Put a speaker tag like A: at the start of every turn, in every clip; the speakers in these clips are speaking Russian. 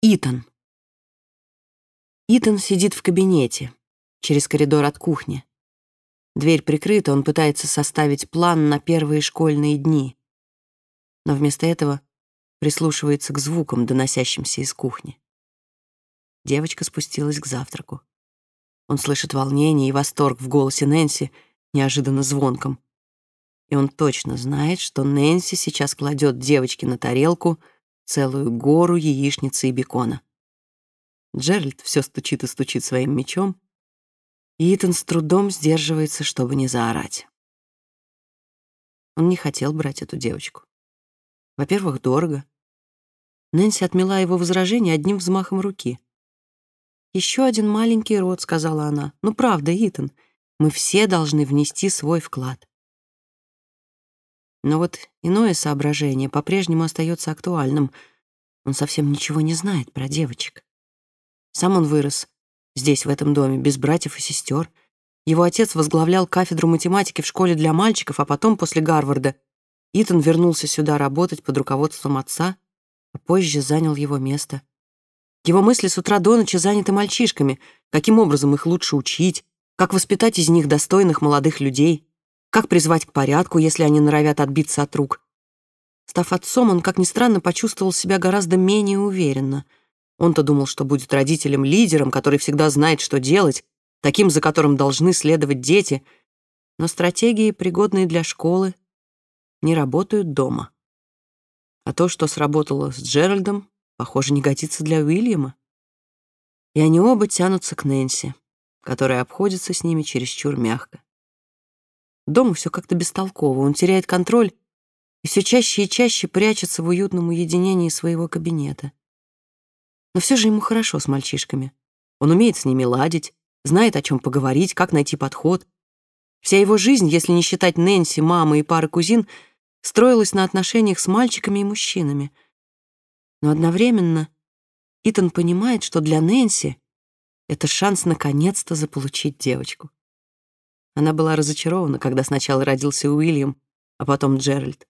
A: Итан. Итан сидит в кабинете, через коридор от кухни. Дверь прикрыта, он пытается составить план на первые школьные дни. Но вместо этого прислушивается к звукам, доносящимся из кухни. Девочка спустилась к завтраку. Он слышит волнение и восторг в голосе Нэнси, неожиданно звонком. И он точно знает, что Нэнси сейчас кладет девочке на тарелку — целую гору яичницы и бекона. Джеральд все стучит и стучит своим мечом, Итан с трудом сдерживается, чтобы не заорать. Он не хотел брать эту девочку. Во-первых, дорого. Нэнси отмела его возражение одним взмахом руки. «Еще один маленький род», — сказала она. «Ну, правда, Итан, мы все должны внести свой вклад». Но вот иное соображение по-прежнему остается актуальным. Он совсем ничего не знает про девочек. Сам он вырос здесь, в этом доме, без братьев и сестер. Его отец возглавлял кафедру математики в школе для мальчиков, а потом, после Гарварда, Итан вернулся сюда работать под руководством отца, а позже занял его место. Его мысли с утра до ночи заняты мальчишками, каким образом их лучше учить, как воспитать из них достойных молодых людей. Как призвать к порядку, если они норовят отбиться от рук? Став отцом, он, как ни странно, почувствовал себя гораздо менее уверенно. Он-то думал, что будет родителем-лидером, который всегда знает, что делать, таким, за которым должны следовать дети. Но стратегии, пригодные для школы, не работают дома. А то, что сработало с Джеральдом, похоже, не годится для Уильяма. И они оба тянутся к Нэнси, которая обходится с ними чересчур мягко. Дома все как-то бестолково, он теряет контроль и все чаще и чаще прячется в уютном уединении своего кабинета. Но все же ему хорошо с мальчишками. Он умеет с ними ладить, знает, о чем поговорить, как найти подход. Вся его жизнь, если не считать Нэнси, мамы и пары кузин, строилась на отношениях с мальчиками и мужчинами. Но одновременно Итан понимает, что для Нэнси это шанс наконец-то заполучить девочку. Она была разочарована, когда сначала родился Уильям, а потом Джеральд.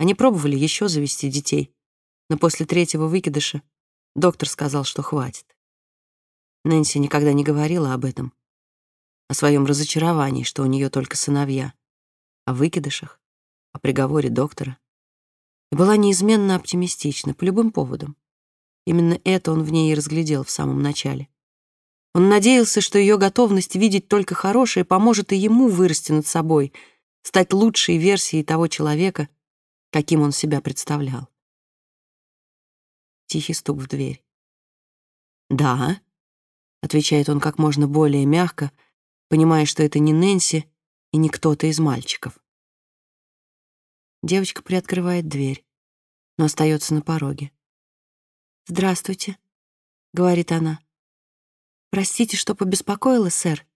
A: Они пробовали еще завести детей, но после третьего выкидыша доктор сказал, что хватит. Нэнси никогда не говорила об этом, о своем разочаровании, что у нее только сыновья, о выкидышах, о приговоре доктора. И была неизменно оптимистична по любым поводам. Именно это он в ней и разглядел в самом начале. Он надеялся, что ее готовность видеть только хорошее поможет и ему вырасти над собой, стать лучшей версией того человека, каким он себя представлял. Тихий стук в дверь. «Да», — отвечает он как можно более мягко, понимая, что это не Нэнси и не кто-то из мальчиков. Девочка приоткрывает дверь, но остается на пороге. «Здравствуйте», — говорит она. «Простите, что побеспокоила, сэр».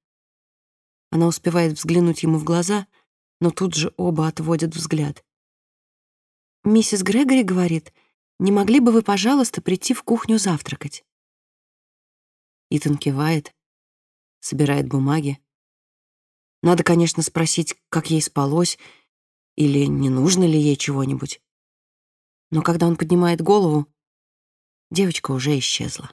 A: Она успевает взглянуть ему в глаза, но тут же оба отводят взгляд. «Миссис Грегори говорит, не могли бы вы, пожалуйста, прийти в кухню завтракать?» Итан кивает, собирает бумаги. Надо, конечно, спросить, как ей спалось, или не нужно ли ей чего-нибудь. Но когда он поднимает голову, девочка уже исчезла.